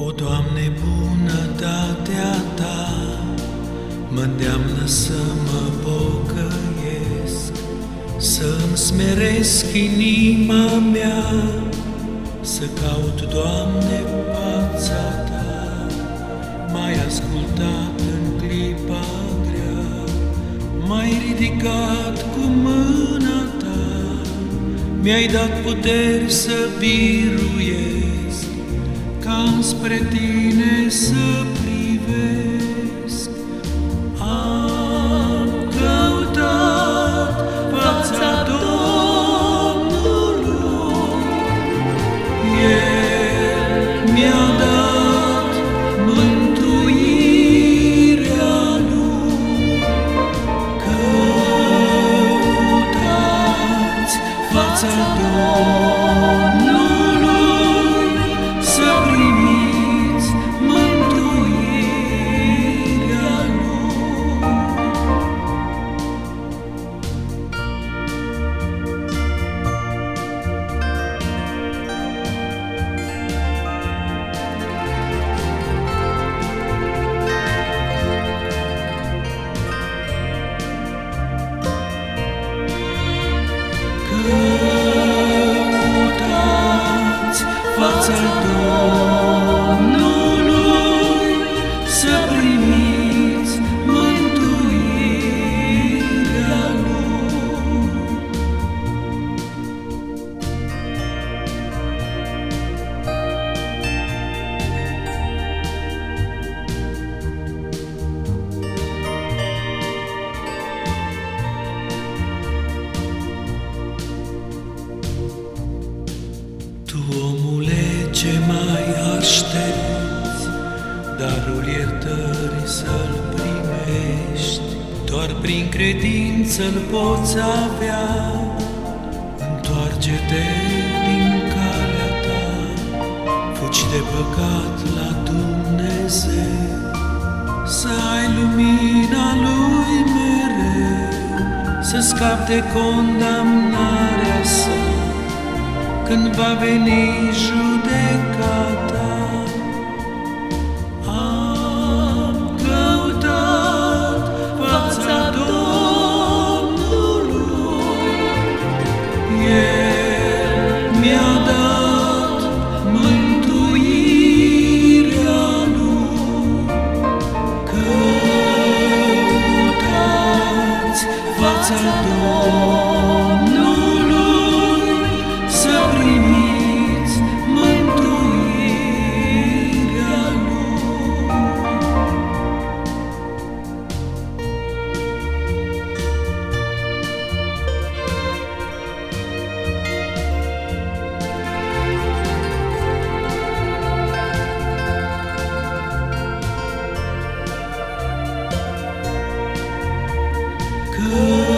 O, Doamne, bunătatea Ta mă îndeamnă să mă pocăiesc, să-mi smeresc inima mea, să caut, Doamne, pața Ta, mai ascultat în clipa grea, mai ridicat cu mâna Ta, mi-ai dat puteri să biruiesc spre Tine să privesc. Am căutat fața Domnului, El mi-a Fața Domnului să primiți mântuirea Lui. Tu, omule, ce mai aștepți, darul iertării să-l primești, doar prin credință-l poți avea. Întoarce-te din calea ta, fugi de păcat la Dumnezeu, să ai lumina Lui mereu, să scapi de condamnarea sa când va veni judecata. Am căutat fața Domnului, El mi-a dat mântuirea Lui. Căutați fața Domnului good.